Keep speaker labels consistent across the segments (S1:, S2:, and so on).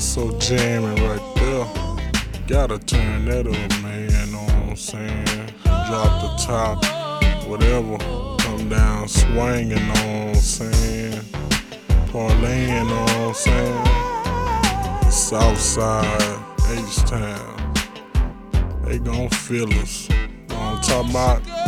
S1: so jamming right there. Gotta turn that up, man. Know what I'm saying? Drop the top, whatever. Come down swinging, know what I'm saying? Parlaying, know what I'm saying? Southside, H-Town. They gon' feel us. Know what I'm talking about?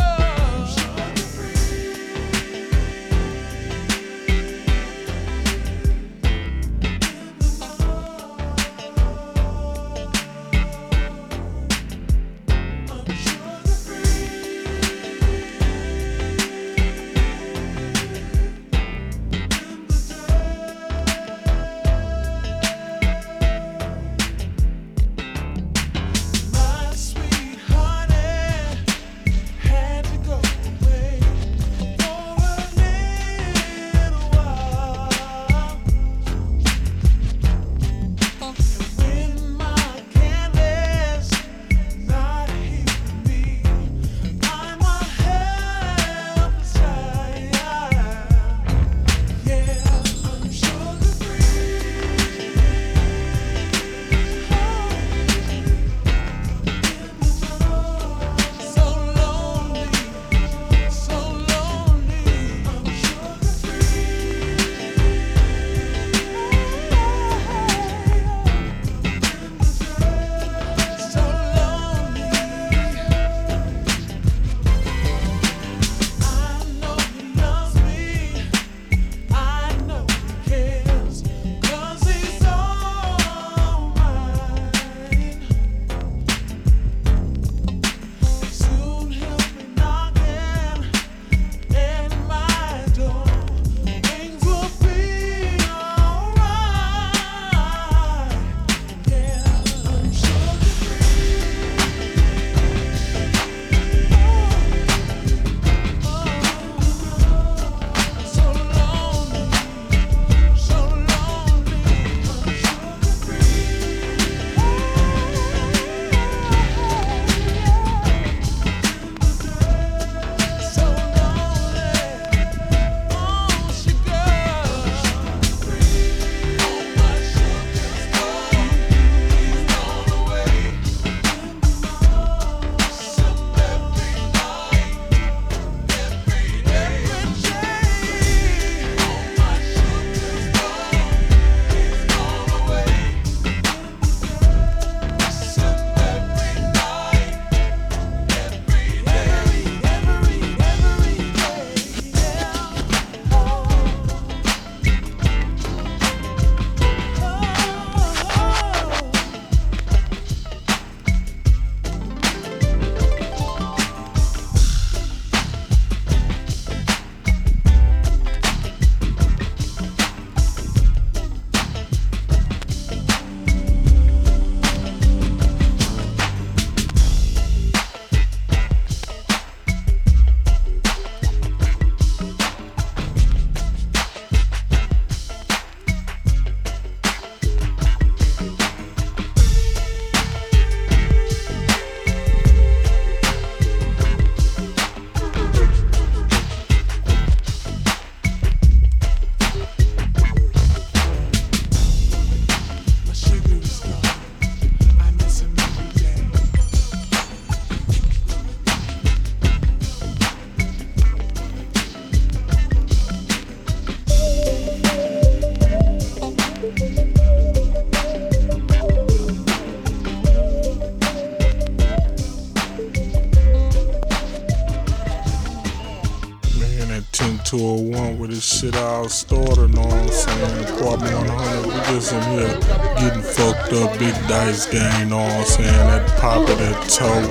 S1: To a one where this shit all started, know what I'm saying? Apartment 100, we just in here getting fucked up, big dice game, know what I'm saying? That pop of that toe,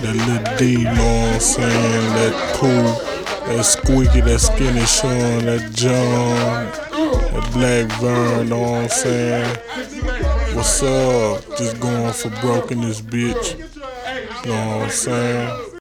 S1: that little D, know what I'm saying? That cool, that squeaky, that skinny Sean, that John, that Black Vern, know what I'm saying? What's up? Just going for broke in this bitch, know what I'm saying?